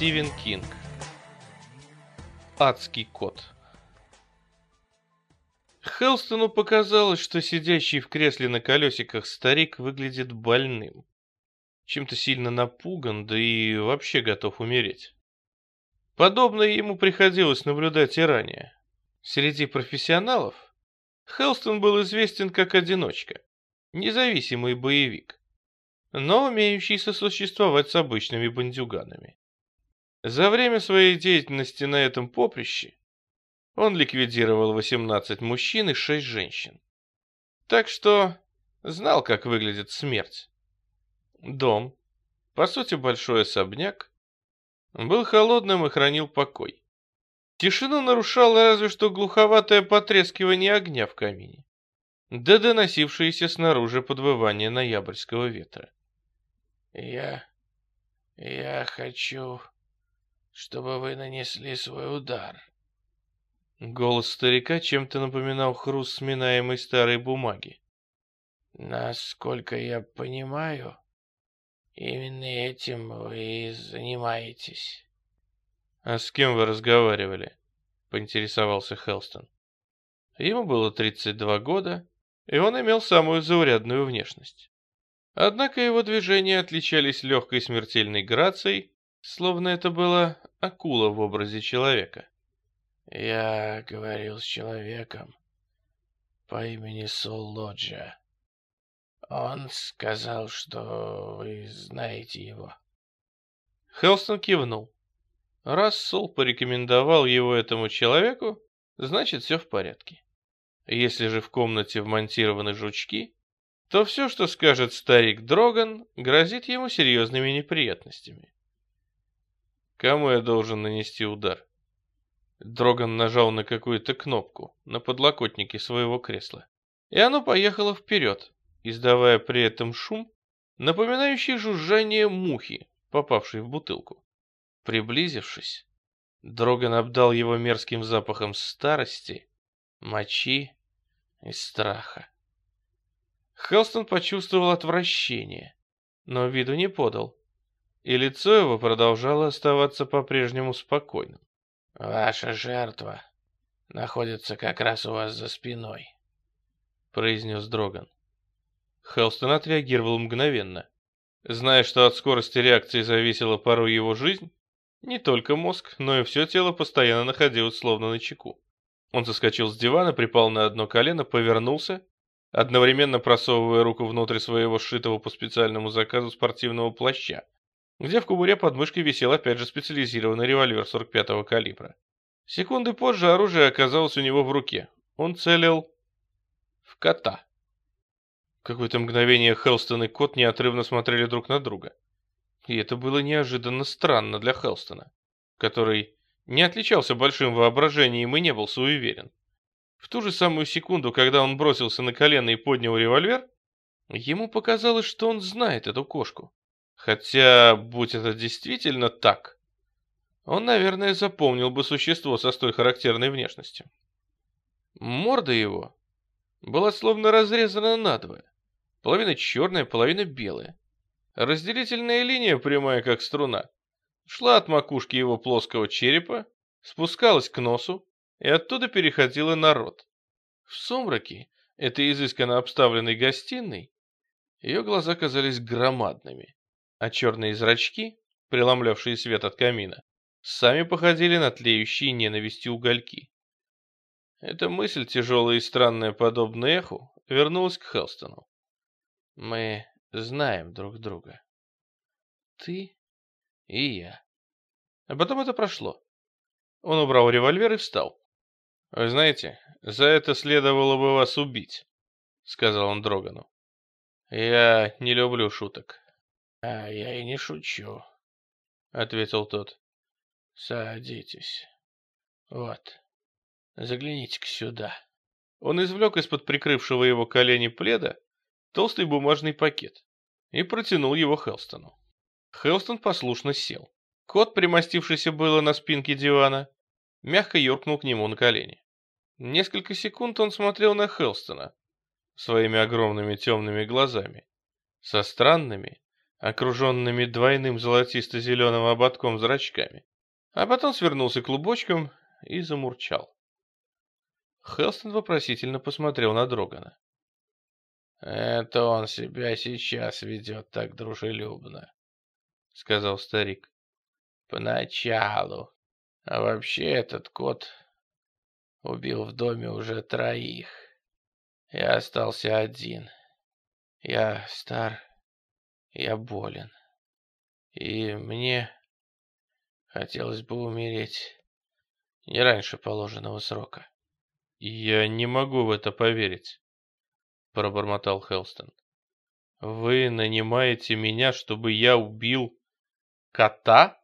Стивен Кинг Адский кот Хелстону показалось, что сидящий в кресле на колесиках старик выглядит больным. Чем-то сильно напуган, да и вообще готов умереть. Подобное ему приходилось наблюдать и ранее. Среди профессионалов Хелстон был известен как одиночка, независимый боевик, но умеющий сосуществовать с обычными бандюганами. За время своей деятельности на этом поприще он ликвидировал 18 мужчин и 6 женщин. Так что знал, как выглядит смерть. Дом, по сути большой особняк, был холодным и хранил покой. Тишину нарушало разве что глуховатое потрескивание огня в камине, да доносившееся снаружи подвывание ноябрьского ветра. «Я... я хочу чтобы вы нанесли свой удар. Голос старика чем-то напоминал хруст сминаемой старой бумаги. Насколько я понимаю, именно этим вы занимаетесь. А с кем вы разговаривали? Поинтересовался Хелстон. Ему было 32 года, и он имел самую заурядную внешность. Однако его движения отличались легкой смертельной грацией словно это была акула в образе человека. Я говорил с человеком по имени Сол Лоджа. Он сказал, что вы знаете его. Хелстон кивнул. Раз Сол порекомендовал его этому человеку, значит все в порядке. Если же в комнате вмонтированы жучки, то все, что скажет старик Дроган, грозит ему серьезными неприятностями. Кому я должен нанести удар? Дроган нажал на какую-то кнопку на подлокотнике своего кресла, и оно поехало вперед, издавая при этом шум, напоминающий жужжание мухи, попавшей в бутылку. Приблизившись, Дроган обдал его мерзким запахом старости, мочи и страха. Хелстон почувствовал отвращение, но виду не подал и лицо его продолжало оставаться по-прежнему спокойным. «Ваша жертва находится как раз у вас за спиной», — произнес Дроган. Хелстон отреагировал мгновенно. Зная, что от скорости реакции зависела порой его жизнь, не только мозг, но и все тело постоянно находилось словно на чеку. Он соскочил с дивана, припал на одно колено, повернулся, одновременно просовывая руку внутрь своего сшитого по специальному заказу спортивного плаща, где в кобуре под мышкой висел опять же специализированный револьвер 45-го калибра. Секунды позже оружие оказалось у него в руке. Он целил в кота. Какое-то мгновение Хелстон и кот неотрывно смотрели друг на друга. И это было неожиданно странно для Хелстона, который не отличался большим воображением и не был суеверен. В ту же самую секунду, когда он бросился на колено и поднял револьвер, ему показалось, что он знает эту кошку. Хотя, будь это действительно так, он, наверное, запомнил бы существо со столь характерной внешностью. Морда его была словно разрезана надвое. Половина черная, половина белая. Разделительная линия, прямая как струна, шла от макушки его плоского черепа, спускалась к носу и оттуда переходила на рот. В сумраке этой изысканно обставленной гостиной ее глаза казались громадными а черные зрачки, преломлявшие свет от камина, сами походили на тлеющие ненавистью угольки. Эта мысль, тяжелая и странная, подобно эху, вернулась к Хелстону. Мы знаем друг друга. Ты и я. А потом это прошло. Он убрал револьвер и встал. «Вы знаете, за это следовало бы вас убить», — сказал он Дрогану. «Я не люблю шуток. «А я и не шучу», — ответил тот. «Садитесь. Вот, загляните-ка сюда». Он извлек из-под прикрывшего его колени пледа толстый бумажный пакет и протянул его Хелстону. Хелстон послушно сел. Кот, примостившийся было на спинке дивана, мягко юркнул к нему на колени. Несколько секунд он смотрел на Хелстона своими огромными темными глазами, со странными, окруженными двойным золотисто-зеленым ободком зрачками, а потом свернулся клубочком и замурчал. Хелстон вопросительно посмотрел на Дрогана. «Это он себя сейчас ведет так дружелюбно», — сказал старик. «Поначалу. А вообще этот кот убил в доме уже троих. Я остался один. Я стар, я болен. И мне хотелось бы умереть не раньше положенного срока. «Я не могу в это поверить», — пробормотал Хелстон. «Вы нанимаете меня, чтобы я убил кота?»